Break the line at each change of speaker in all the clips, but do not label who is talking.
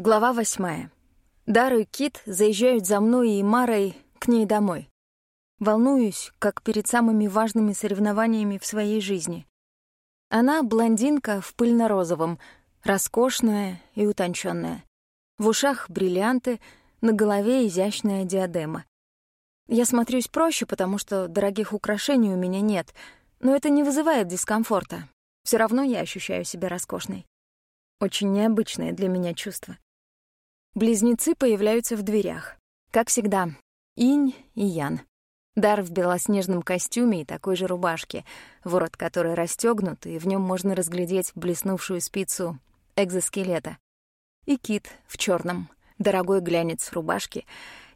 Глава восьмая. Дар и Кит заезжают за мной и Марой к ней домой. Волнуюсь, как перед самыми важными соревнованиями в своей жизни. Она блондинка в пыльно-розовом, роскошная и утонченная. В ушах бриллианты, на голове изящная диадема. Я смотрюсь проще, потому что дорогих украшений у меня нет, но это не вызывает дискомфорта. Все равно я ощущаю себя роскошной. Очень необычное для меня чувство. Близнецы появляются в дверях. Как всегда, Инь и Ян. Дар в белоснежном костюме и такой же рубашке, ворот которой расстёгнут, и в нем можно разглядеть блеснувшую спицу экзоскелета. И Кит в черном, дорогой глянец в рубашке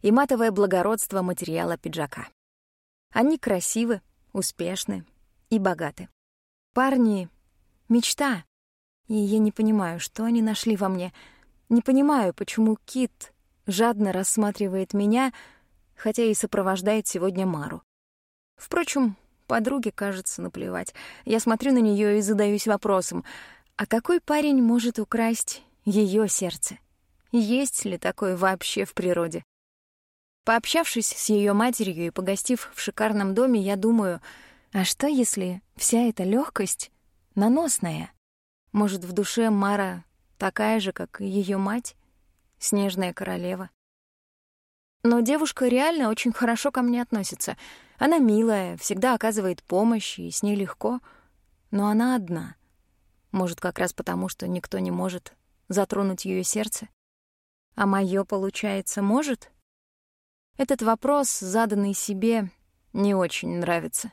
и матовое благородство материала пиджака. Они красивы, успешны и богаты. Парни — мечта, и я не понимаю, что они нашли во мне — не понимаю, почему Кит жадно рассматривает меня, хотя и сопровождает сегодня Мару. Впрочем, подруге, кажется, наплевать. Я смотрю на нее и задаюсь вопросом, а какой парень может украсть ее сердце? Есть ли такое вообще в природе? Пообщавшись с ее матерью и погостив в шикарном доме, я думаю, а что если вся эта легкость наносная? Может, в душе Мара такая же, как её мать, снежная королева. Но девушка реально очень хорошо ко мне относится. Она милая, всегда оказывает помощь, и с ней легко. Но она одна. Может, как раз потому, что никто не может затронуть её сердце? А моё, получается, может? Этот вопрос, заданный себе, не очень нравится.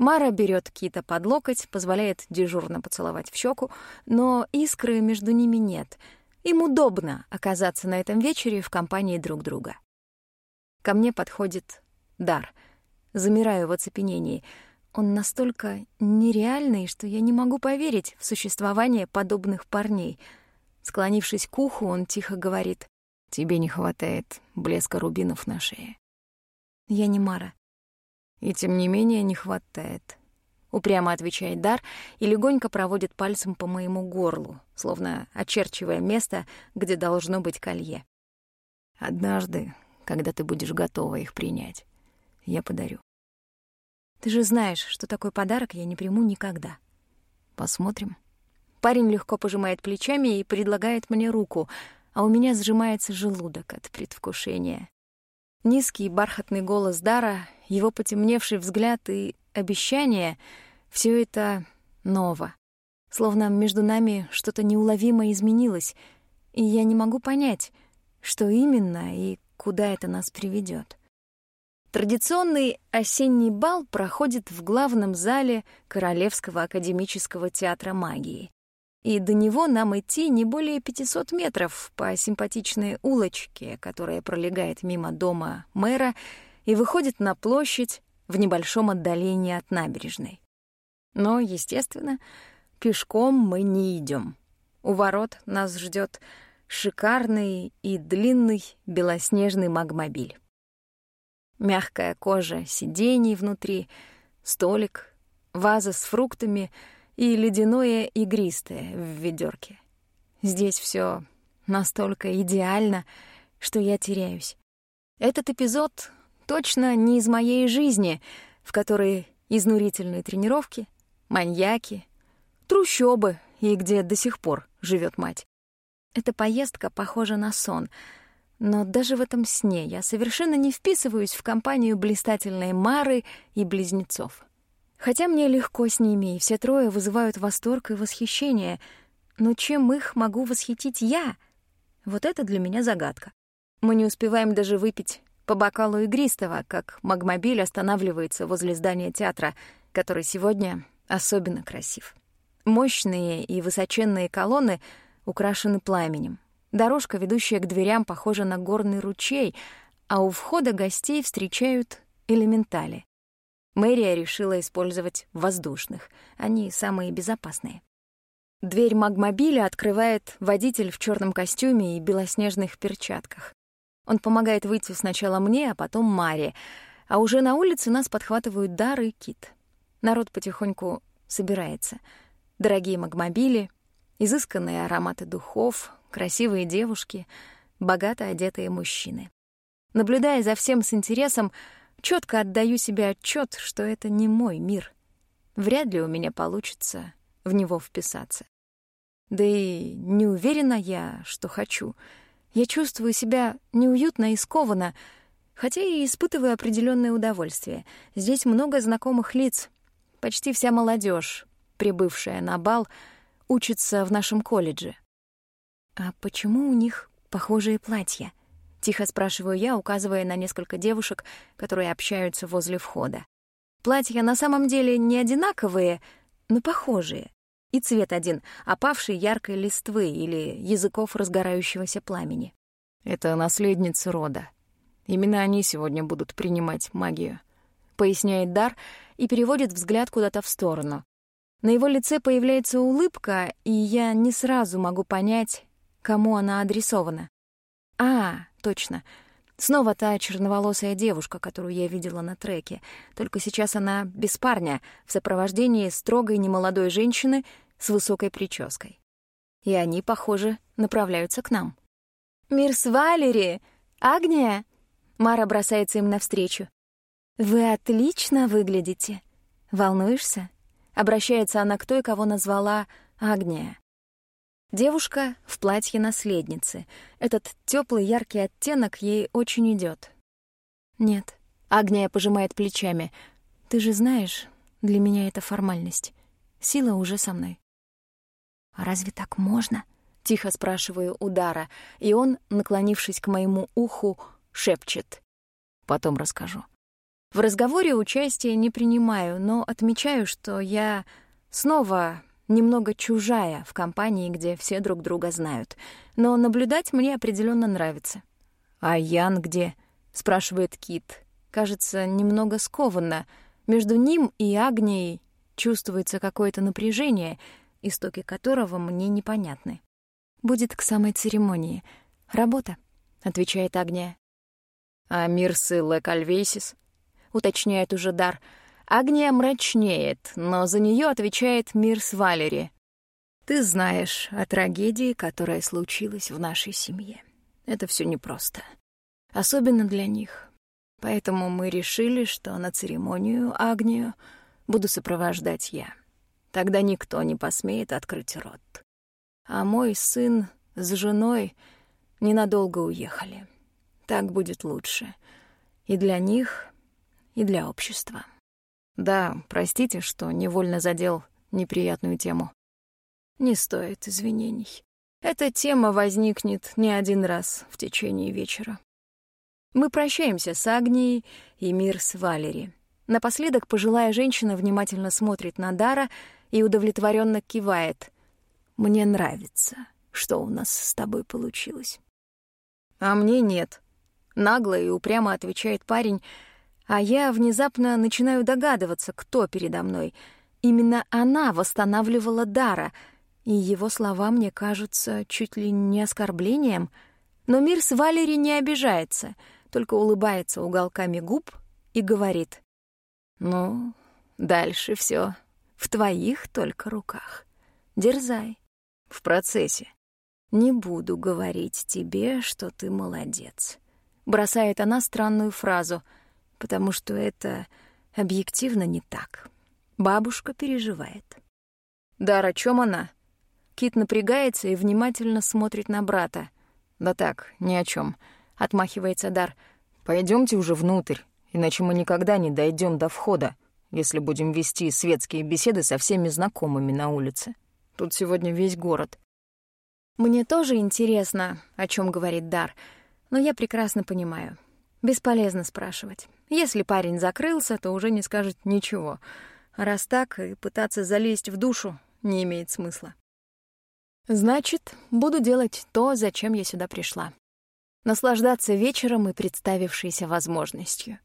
Мара берет Кита под локоть, позволяет дежурно поцеловать в щеку, но искры между ними нет. Им удобно оказаться на этом вечере в компании друг друга. Ко мне подходит Дар. Замираю в оцепенении. Он настолько нереальный, что я не могу поверить в существование подобных парней. Склонившись к уху, он тихо говорит, «Тебе не хватает блеска рубинов на шее». Я не Мара. И тем не менее не хватает. Упрямо отвечает Дар и легонько проводит пальцем по моему горлу, словно очерчивая место, где должно быть колье. Однажды, когда ты будешь готова их принять, я подарю. Ты же знаешь, что такой подарок я не приму никогда. Посмотрим. Парень легко пожимает плечами и предлагает мне руку, а у меня сжимается желудок от предвкушения. Низкий бархатный голос Дара, его потемневший взгляд и обещание — все это ново. Словно между нами что-то неуловимо изменилось, и я не могу понять, что именно и куда это нас приведет. Традиционный осенний бал проходит в главном зале Королевского академического театра магии и до него нам идти не более 500 метров по симпатичной улочке, которая пролегает мимо дома мэра и выходит на площадь в небольшом отдалении от набережной. Но, естественно, пешком мы не идем. У ворот нас ждет шикарный и длинный белоснежный магмобиль. Мягкая кожа сидений внутри, столик, ваза с фруктами — и ледяное игристое в ведерке. Здесь все настолько идеально, что я теряюсь. Этот эпизод точно не из моей жизни, в которой изнурительные тренировки, маньяки, трущобы и где до сих пор живет мать. Эта поездка похожа на сон, но даже в этом сне я совершенно не вписываюсь в компанию блистательной Мары и близнецов. Хотя мне легко с ними, и все трое вызывают восторг и восхищение, но чем их могу восхитить я? Вот это для меня загадка. Мы не успеваем даже выпить по бокалу игристого, как магмобиль останавливается возле здания театра, который сегодня особенно красив. Мощные и высоченные колонны украшены пламенем. Дорожка, ведущая к дверям, похожа на горный ручей, а у входа гостей встречают элементали. Мэрия решила использовать воздушных. Они самые безопасные. Дверь магмобиля открывает водитель в черном костюме и белоснежных перчатках. Он помогает выйти сначала мне, а потом Маре, а уже на улице нас подхватывают Дар и Кит. Народ потихоньку собирается. Дорогие магмобили, изысканные ароматы духов, красивые девушки, богато одетые мужчины. Наблюдая за всем с интересом, четко отдаю себе отчет, что это не мой мир. Вряд ли у меня получится в него вписаться. Да и не уверена я, что хочу. Я чувствую себя неуютно и скованно, хотя и испытываю определенное удовольствие. Здесь много знакомых лиц. Почти вся молодежь, прибывшая на бал, учится в нашем колледже. А почему у них похожие платья? Тихо спрашиваю я, указывая на несколько девушек, которые общаются возле входа. Платья на самом деле не одинаковые, но похожие. И цвет один — опавшей яркой листвы или языков разгорающегося пламени.
Это наследницы рода. Именно они сегодня будут принимать магию. Поясняет Дар и переводит взгляд куда-то в сторону. На его лице появляется улыбка, и я не сразу могу понять, кому она адресована. А, точно. Снова та черноволосая девушка, которую я видела на треке. Только сейчас она без парня, в сопровождении строгой немолодой женщины с высокой прической. И они, похоже, направляются к нам.
«Мирс Валери! Агния!» Мара бросается им навстречу. «Вы отлично выглядите. Волнуешься?» Обращается она к той, кого назвала Агния. Девушка в платье наследницы. Этот теплый яркий оттенок ей очень идет. Нет. Агния пожимает плечами. Ты же знаешь, для меня это формальность. Сила уже со мной. А разве так можно? Тихо спрашиваю удара, и он, наклонившись к моему уху, шепчет. Потом расскажу. В разговоре участия не принимаю, но отмечаю, что я снова немного чужая в компании, где все друг друга знают. Но наблюдать мне определенно нравится.
«А Ян где?» — спрашивает Кит. Кажется, немного скованно. Между ним и Агнией чувствуется какое-то напряжение, истоки которого мне непонятны. «Будет к самой церемонии. Работа», — отвечает Агния. «А Мирсы Лекальвейсис?»
— уточняет уже Дар — Агния мрачнеет, но за нее отвечает Мирс Валери.
«Ты знаешь о трагедии, которая случилась в нашей семье. Это все непросто. Особенно для них. Поэтому мы решили, что на церемонию Агнию буду сопровождать я. Тогда никто не посмеет открыть рот. А мой сын с женой ненадолго уехали. Так будет лучше. И для них, и для общества. Да, простите, что невольно задел неприятную тему.
Не стоит извинений. Эта тема возникнет не один раз в течение вечера. Мы прощаемся с Агнией и мир с Валери. Напоследок пожилая женщина внимательно смотрит на Дара и удовлетворенно кивает. «Мне нравится, что у нас с тобой получилось».
«А мне нет», — нагло и упрямо отвечает парень, а я внезапно начинаю догадываться, кто передо мной. Именно она восстанавливала Дара, и его слова мне кажутся чуть ли не оскорблением. Но мир с Валери не обижается, только улыбается уголками губ и говорит. «Ну, дальше все в твоих только руках. Дерзай. В процессе. Не буду говорить тебе, что ты молодец». Бросает она странную фразу — потому что это объективно не так. Бабушка переживает.
«Дар, о чем она?» Кит напрягается и внимательно смотрит на брата.
«Да так, ни о чем, отмахивается Дар. Пойдемте уже внутрь, иначе мы никогда не дойдем до входа, если будем вести светские беседы со всеми знакомыми на улице. Тут сегодня весь город».
«Мне тоже интересно, о чем говорит Дар, но я прекрасно понимаю. Бесполезно спрашивать. Если парень закрылся, то уже не скажет ничего. раз так, пытаться залезть в душу не имеет смысла. Значит, буду делать то, зачем я сюда пришла. Наслаждаться вечером и представившейся возможностью.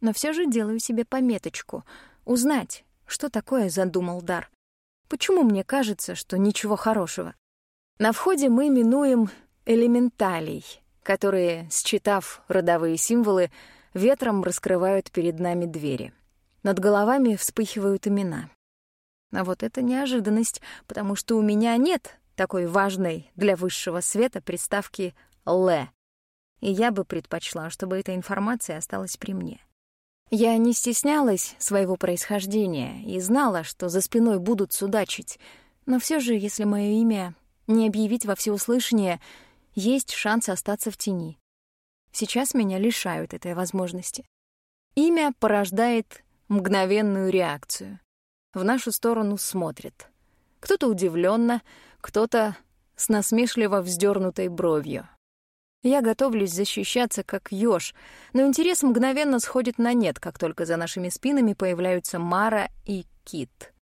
Но все же делаю себе пометочку — узнать, что такое задумал дар. Почему мне кажется, что ничего хорошего? На входе мы минуем элементалей, которые, считав родовые символы, ветром раскрывают перед нами двери. Над головами вспыхивают имена. А вот это неожиданность, потому что у меня нет
такой важной для высшего света приставки «лэ». И я бы предпочла, чтобы эта информация осталась при мне. Я не стеснялась своего происхождения и знала, что за спиной будут судачить, но все же, если мое имя не объявить во всеуслышание, есть шанс остаться в тени. Сейчас меня лишают этой возможности. Имя порождает мгновенную реакцию. В нашу сторону смотрят. Кто-то удивленно, кто-то с насмешливо вздернутой бровью. Я готовлюсь защищаться как ёж, но интерес мгновенно сходит на нет, как только за нашими спинами появляются Мара и Кит.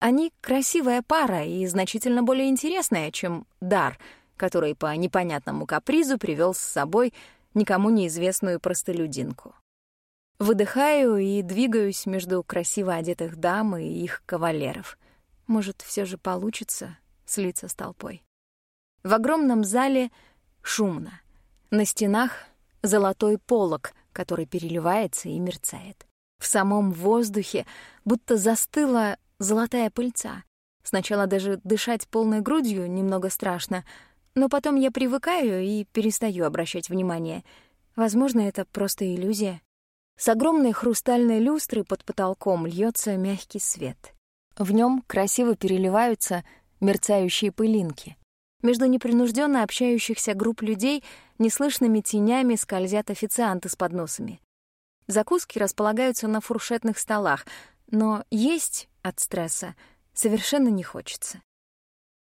Они красивая пара и значительно более интересная, чем Дар, который по непонятному капризу привел с собой никому неизвестную простолюдинку. Выдыхаю и двигаюсь между красиво одетых дам и их кавалеров. Может, все же получится слиться с толпой. В огромном зале шумно. На стенах золотой полог, который переливается и мерцает. В самом воздухе будто застыла золотая пыльца. Сначала даже дышать полной грудью немного страшно, но потом я привыкаю и перестаю обращать внимание. Возможно, это просто иллюзия. С огромной хрустальной люстры под потолком льется мягкий свет. В нем красиво переливаются мерцающие пылинки. Между непринужденно общающихся групп людей неслышными тенями скользят официанты с подносами. Закуски располагаются на фуршетных столах, но есть от стресса совершенно не хочется.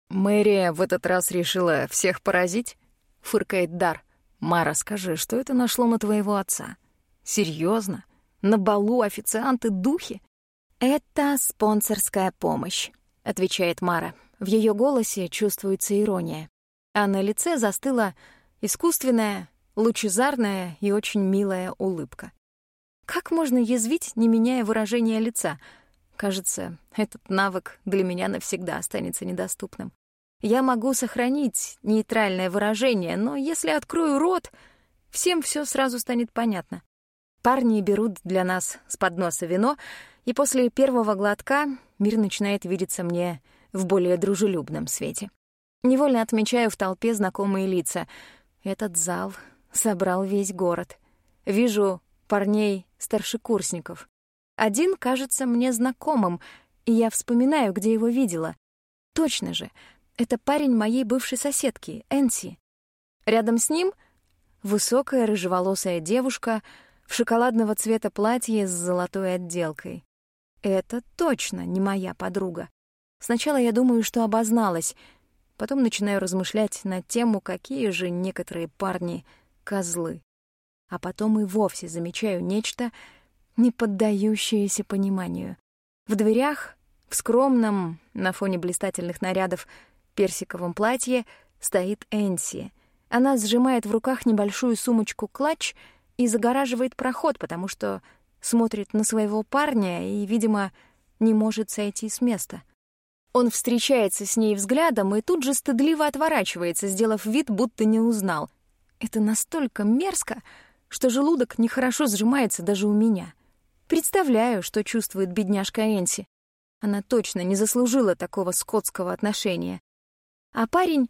«Мэрия в этот раз решила всех поразить?» — фыркает Дар. «Мара, скажи, что это нашло на твоего отца? Серьезно? На балу официанты духи?»
«Это спонсорская помощь», — отвечает Мара. В ее голосе чувствуется ирония. А на лице застыла искусственная, лучезарная и очень милая улыбка. Как можно язвить, не меняя выражения лица? Кажется, этот навык для меня навсегда останется недоступным. Я могу сохранить нейтральное выражение, но если открою рот, всем все сразу станет понятно. Парни берут для нас с подноса вино, и после первого глотка мир начинает видеться мне в более дружелюбном свете. Невольно отмечаю в толпе знакомые лица. Этот зал собрал весь город. Вижу парней-старшекурсников. Один кажется мне знакомым, и я вспоминаю, где его видела. Точно же, это парень моей бывшей соседки, Энси. Рядом с ним высокая рыжеволосая девушка в шоколадного цвета платье с золотой отделкой. Это точно не моя подруга. Сначала я думаю, что обозналась, потом начинаю размышлять на тему, какие же некоторые парни — козлы. А потом и вовсе замечаю нечто, не поддающееся пониманию. В дверях, в скромном, на фоне блистательных нарядов, персиковом платье стоит Энси. Она сжимает в руках небольшую сумочку-клатч и загораживает проход, потому что смотрит на своего парня и, видимо, не может сойти с места — он встречается с ней взглядом и тут же стыдливо отворачивается, сделав вид, будто не узнал. Это настолько мерзко, что желудок нехорошо сжимается даже у меня. Представляю, что чувствует бедняжка Энси. Она точно не заслужила такого скотского отношения. А парень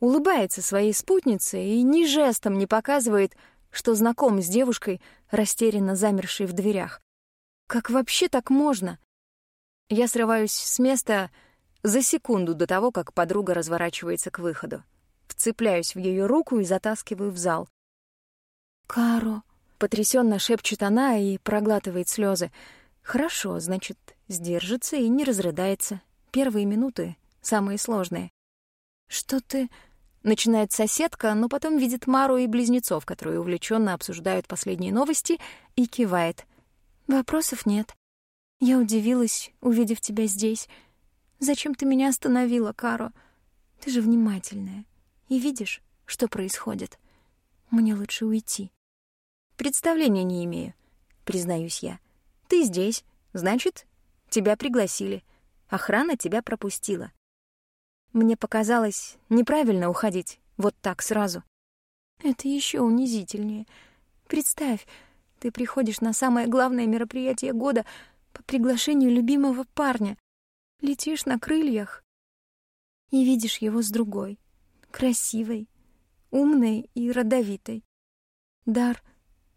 улыбается своей спутнице и ни жестом не показывает, что знаком с девушкой, растерянно замершей в дверях. Как вообще так можно? Я срываюсь с места, за секунду до того, как подруга разворачивается к выходу. Вцепляюсь в ее руку и затаскиваю в зал. «Каро!» — потрясенно шепчет она и проглатывает слезы. «Хорошо, значит, сдержится и не разрыдается. Первые минуты самые сложные». «Что ты...» — начинает соседка, но потом видит Мару и близнецов, которые увлеченно обсуждают последние новости, и кивает. «Вопросов нет. Я удивилась, увидев тебя здесь». Зачем ты меня остановила, Каро? Ты же внимательная и видишь, что происходит. Мне лучше уйти. Представления не имею, признаюсь я. Ты здесь, значит, тебя пригласили. Охрана тебя пропустила. Мне показалось неправильно уходить вот так сразу. Это еще унизительнее. Представь, ты приходишь на самое главное мероприятие года по приглашению любимого парня, Летишь на крыльях. и видишь его с другой, красивой, умной и родовитой. Дар,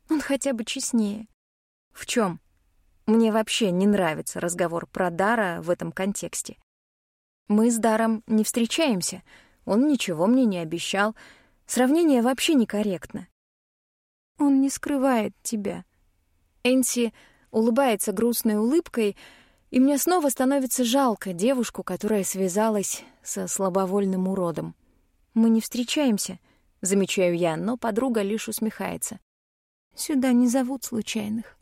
он хотя бы честнее.
В чем? Мне вообще не нравится разговор про Дара в этом контексте. Мы с Даром не встречаемся, он ничего мне не обещал. Сравнение вообще некорректно.
Он не скрывает тебя.
Энси улыбается грустной улыбкой, и мне снова становится жалко девушку, которая связалась со слабовольным уродом. Мы не встречаемся, замечаю я, но подруга лишь усмехается.
Сюда не зовут случайных.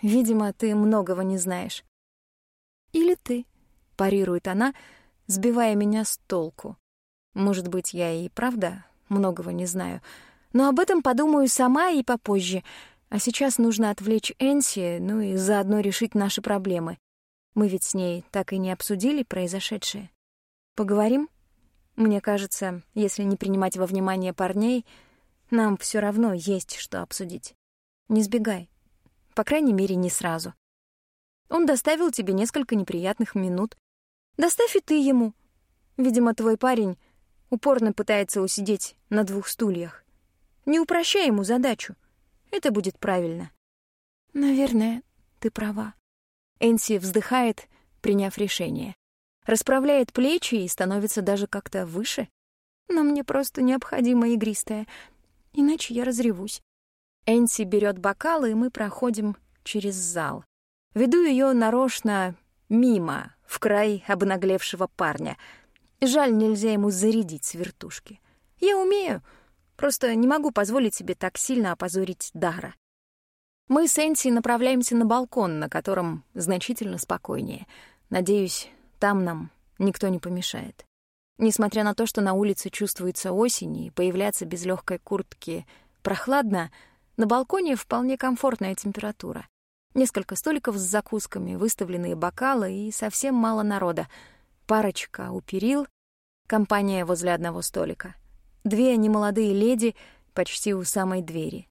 Видимо, ты многого не знаешь.
Или ты,
парирует она, сбивая меня с толку. Может быть, я и правда многого не знаю, но об этом подумаю сама и попозже. А сейчас нужно отвлечь Энси, ну и заодно решить наши проблемы. Мы ведь с ней так и не обсудили произошедшее. Поговорим? Мне кажется, если не принимать во внимание парней, нам все равно есть что обсудить. Не сбегай. По крайней мере, не сразу. Он доставил тебе несколько неприятных минут. Доставь и ты ему. Видимо, твой парень упорно пытается усидеть на двух стульях. Не упрощай ему задачу. Это будет правильно.
Наверное, ты права.
Энси вздыхает, приняв решение. Расправляет плечи и становится даже как-то выше.
Но мне просто необходимо игристое, иначе я разревусь.
Энси берет бокалы, и мы проходим через зал. Веду ее нарочно мимо, в край обнаглевшего парня. Жаль, нельзя ему зарядить с вертушки. Я умею, просто не могу позволить себе так сильно опозорить Дара. Мы с Энси направляемся на балкон, на котором значительно спокойнее. Надеюсь, там нам никто не помешает. Несмотря на то, что на улице чувствуется осень и появляться без легкой куртки прохладно, на балконе вполне комфортная температура. Несколько столиков с закусками, выставленные бокалы и совсем мало народа. Парочка у перил, компания возле одного столика. Две немолодые леди почти у самой двери.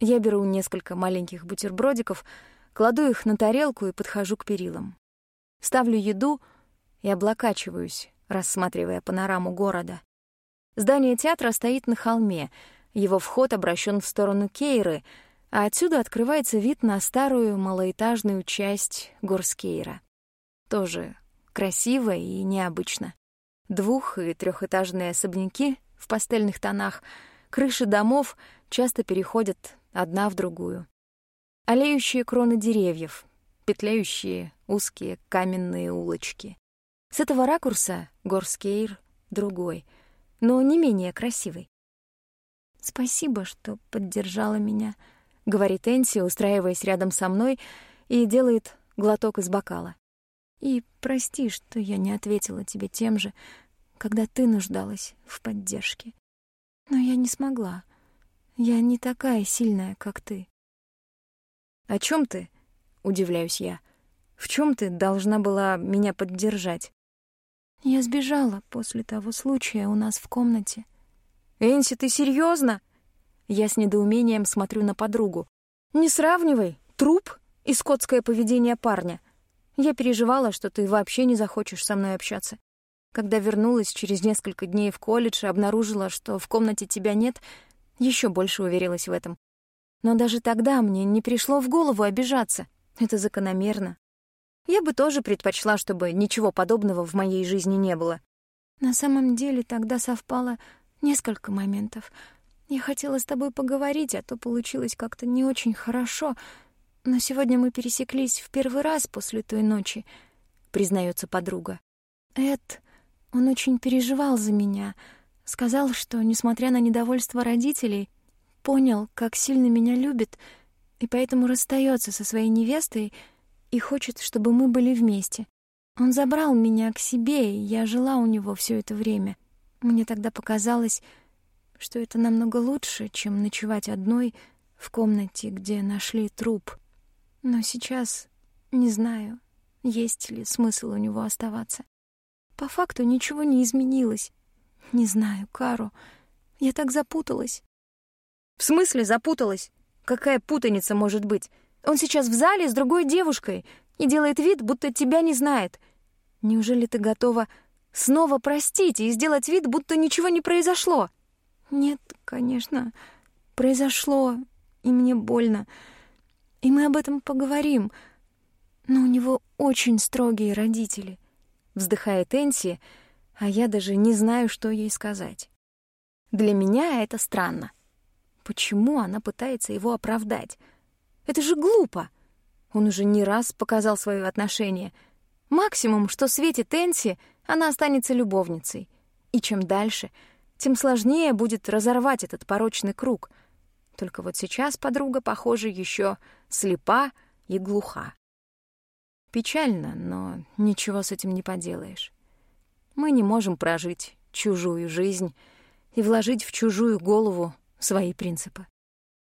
Я беру несколько маленьких бутербродиков, кладу их на тарелку и подхожу к перилам. Ставлю еду и облокачиваюсь, рассматривая панораму города. Здание театра стоит на холме, его вход обращен в сторону Кейры, а отсюда открывается вид на старую малоэтажную часть Горскейра. Тоже красиво и необычно. Двух- и трехэтажные особняки в пастельных тонах, крыши домов часто переходят одна в другую. Олеющие кроны деревьев, петляющие узкие каменные улочки. С этого ракурса Горскейр другой, но не менее красивый.
«Спасибо, что поддержала меня», —
говорит Энси, устраиваясь рядом со мной, и делает глоток из бокала.
«И прости, что я не ответила тебе тем же, когда ты нуждалась в поддержке. Но я не смогла. Я не такая сильная, как ты.
О чем ты? Удивляюсь я. В чем ты должна была меня поддержать?
Я сбежала после того случая у нас в комнате.
Энси, ты серьезно? Я с недоумением смотрю на подругу. Не сравнивай труп и скотское поведение парня. Я переживала, что ты вообще не захочешь со мной общаться. Когда вернулась через несколько дней в колледж и обнаружила, что в комнате тебя нет, еще больше уверилась в этом. Но даже тогда мне не пришло в голову обижаться. Это закономерно. Я бы тоже предпочла, чтобы ничего подобного в моей жизни не было.
На самом деле тогда совпало несколько моментов. Я хотела с тобой поговорить, а то получилось как-то не очень хорошо. Но сегодня мы пересеклись в первый раз после той ночи, признается подруга. Эд, он очень переживал за меня — Сказал, что, несмотря на недовольство родителей, понял, как сильно меня любит, и поэтому расстается со своей невестой и хочет, чтобы мы были вместе. Он забрал меня к себе, и я жила у него все это время. Мне тогда показалось, что это намного лучше, чем ночевать одной в комнате, где нашли труп. Но сейчас не знаю, есть ли смысл у него оставаться. По факту ничего не изменилось. Не знаю, Кару. Я так запуталась.
В смысле запуталась? Какая путаница может быть? Он сейчас в зале с другой девушкой и делает вид, будто тебя не знает. Неужели ты готова
снова простить и сделать вид, будто ничего не произошло. Нет, конечно, произошло, и мне больно. И мы об этом поговорим. Но у него очень строгие родители. Вздыхает Энси, а я даже не знаю, что ей сказать. Для меня это странно. Почему она пытается его оправдать? Это же глупо. Он уже не раз показал свое отношение. Максимум, что светит Энси, она останется любовницей. И чем дальше, тем сложнее будет разорвать этот порочный круг. Только вот сейчас подруга, похоже, еще слепа и глуха. Печально, но ничего с этим не поделаешь. Мы не можем прожить чужую жизнь и вложить в чужую голову свои принципы.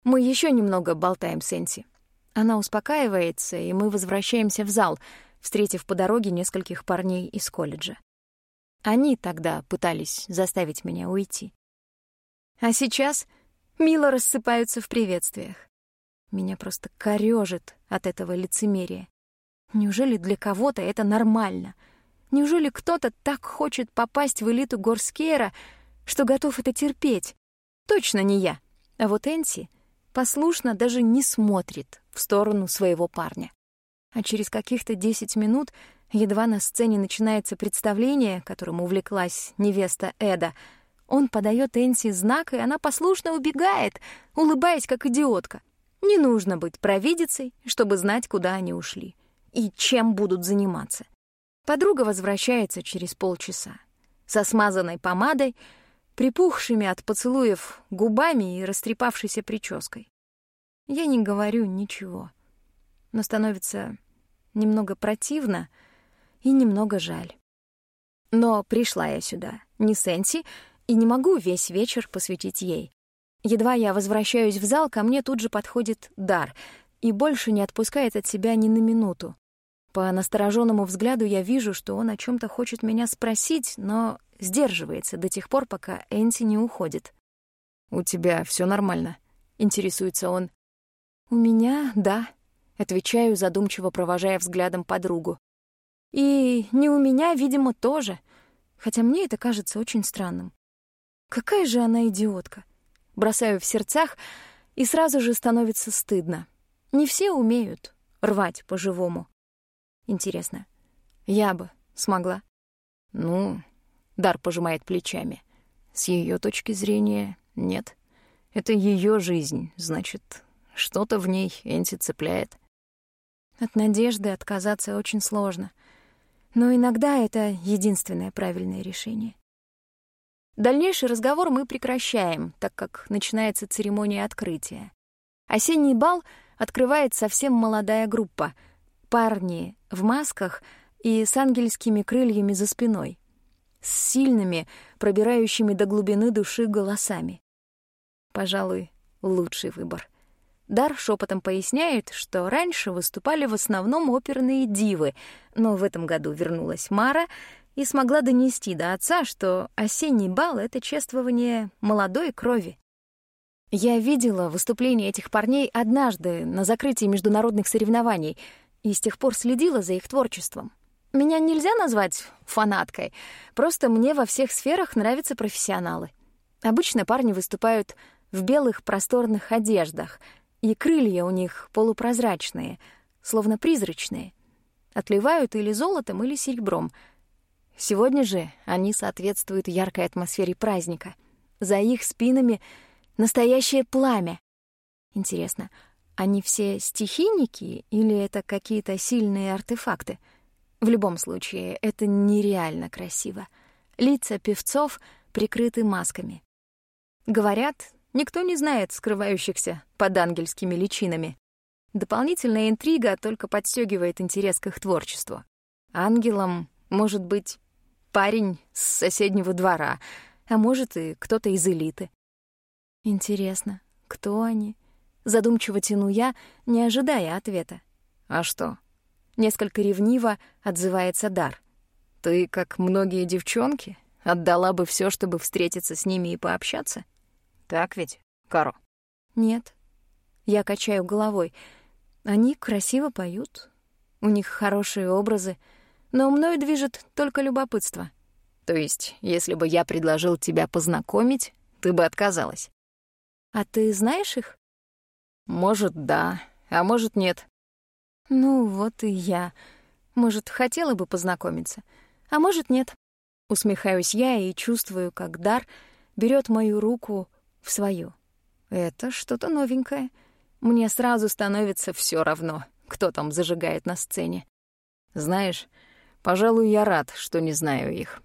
Мы еще немного болтаем с Энси. Она успокаивается, и мы возвращаемся в зал, встретив по дороге нескольких парней из колледжа. Они тогда пытались заставить меня уйти. А сейчас мило рассыпаются в приветствиях. Меня просто корёжит от этого лицемерия. Неужели для кого-то это нормально? Неужели кто-то так хочет попасть в элиту Горскера, что готов это терпеть? Точно не я. А вот Энси послушно даже не смотрит в сторону своего парня. А через каких-то десять минут, едва на сцене начинается представление, которым увлеклась невеста Эда, он подает Энси знак, и она послушно убегает, улыбаясь как идиотка. Не нужно быть провидицей, чтобы знать, куда они ушли и чем будут заниматься. Подруга возвращается через полчаса со смазанной помадой, припухшими от поцелуев губами и растрепавшейся прической. Я не говорю ничего, но становится немного противно и немного жаль. Но пришла я сюда не с Энси и не могу весь вечер посвятить ей. Едва я возвращаюсь в зал, ко мне тут же подходит Дар и больше не отпускает от себя ни на минуту. По настороженному взгляду я вижу, что он о чем то хочет меня спросить, но сдерживается до тех пор, пока Энси не уходит. «У тебя все нормально?» — интересуется он. «У меня — да», — отвечаю, задумчиво провожая взглядом подругу. «И не у меня, видимо, тоже, хотя мне это кажется очень странным. Какая же она идиотка!» Бросаю в сердцах, и сразу же становится стыдно. Не все умеют рвать по-живому. Интересно, я бы смогла? Ну, Дар пожимает плечами. С ее точки зрения, нет. Это ее жизнь, значит, что-то в ней Энси цепляет. От надежды отказаться очень сложно. Но иногда это единственное правильное решение. Дальнейший разговор мы прекращаем, так как начинается церемония открытия. Осенний бал открывает совсем молодая группа. Парни в масках и с ангельскими крыльями за спиной с сильными, пробирающими до глубины души голосами. Пожалуй, лучший выбор. Дар шепотом поясняет, что раньше выступали в основном оперные дивы, но в этом году вернулась Мара и смогла донести до отца, что осенний бал — это чествование молодой крови. Я видела выступление этих парней однажды на закрытии международных соревнований и с тех пор следила за их творчеством. Меня нельзя назвать фанаткой, просто мне во всех сферах нравятся профессионалы. Обычно парни выступают в белых просторных одеждах, и крылья у них полупрозрачные, словно призрачные. Отливают или золотом, или серебром. Сегодня же они соответствуют яркой атмосфере праздника. За их спинами настоящее пламя. Интересно, они все стихийники или это какие-то сильные артефакты — в любом случае, это нереально красиво. Лица певцов прикрыты масками. Говорят, никто не знает скрывающихся под ангельскими личинами. Дополнительная интрига только подстегивает интерес к их творчеству. Ангелом может быть парень с соседнего двора, а может и кто-то из элиты. Интересно, кто они? Задумчиво тяну я, не ожидая ответа. А что? Несколько ревниво отзывается Дар. «Ты, как многие девчонки, отдала бы все, чтобы встретиться с ними и пообщаться? Так ведь, Каро?» «Нет». Я качаю головой. Они красиво поют, у них хорошие образы, но мною движет только любопытство. То есть, если бы я предложил тебя познакомить, ты бы отказалась.
А ты знаешь их?
Может, да, а может, нет.
Ну, вот и я. Может, хотела бы познакомиться, а может, нет. Усмехаюсь я и чувствую, как дар берет мою руку в свою. Это что-то новенькое. Мне сразу становится все равно, кто там зажигает на сцене.
Знаешь, пожалуй, я рад, что не знаю их.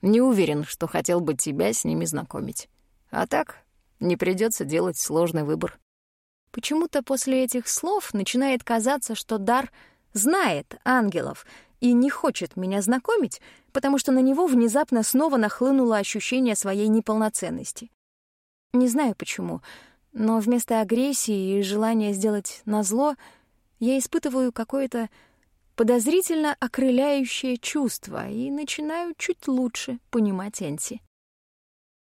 Не уверен, что хотел бы тебя с ними знакомить. А так не придется делать сложный выбор.
Почему-то после этих слов начинает казаться, что Дар знает ангелов и не хочет меня знакомить, потому что на него внезапно снова нахлынуло ощущение своей неполноценности. Не знаю почему, но вместо агрессии и желания сделать назло я испытываю какое-то подозрительно окрыляющее чувство и начинаю чуть лучше понимать Энси.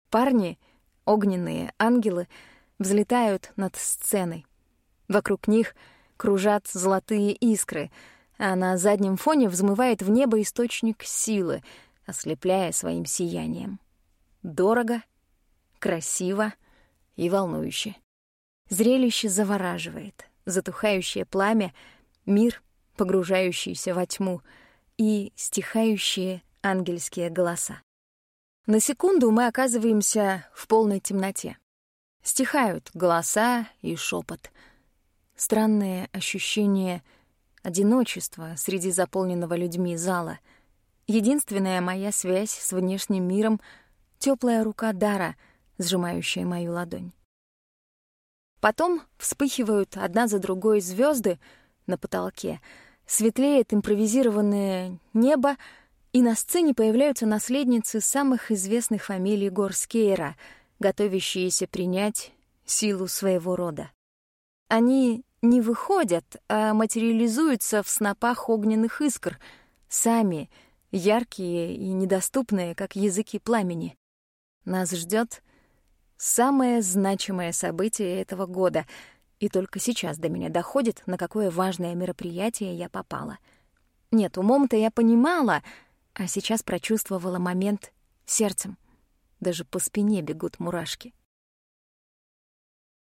Парни, огненные ангелы, взлетают над сценой. Вокруг них кружат золотые искры, а на заднем фоне взмывает в небо источник силы, ослепляя своим сиянием. Дорого, красиво и волнующе. Зрелище завораживает, затухающее пламя, мир — погружающиеся во тьму, и стихающие ангельские голоса. На секунду мы оказываемся в полной темноте. Стихают голоса и шепот. Странное ощущение одиночества среди заполненного людьми зала. Единственная моя связь с внешним миром — теплая рука Дара, сжимающая мою ладонь. Потом вспыхивают одна за другой звезды на потолке — светлеет импровизированное небо, и на сцене появляются наследницы самых известных фамилий Горскейра, готовящиеся принять силу своего рода. Они не выходят, а материализуются в снопах огненных искр, сами, яркие и недоступные, как языки пламени. Нас ждет самое значимое событие этого года — и только сейчас до меня доходит, на какое важное мероприятие я попала. Нет, умом-то я понимала, а сейчас прочувствовала момент сердцем. Даже по спине бегут мурашки.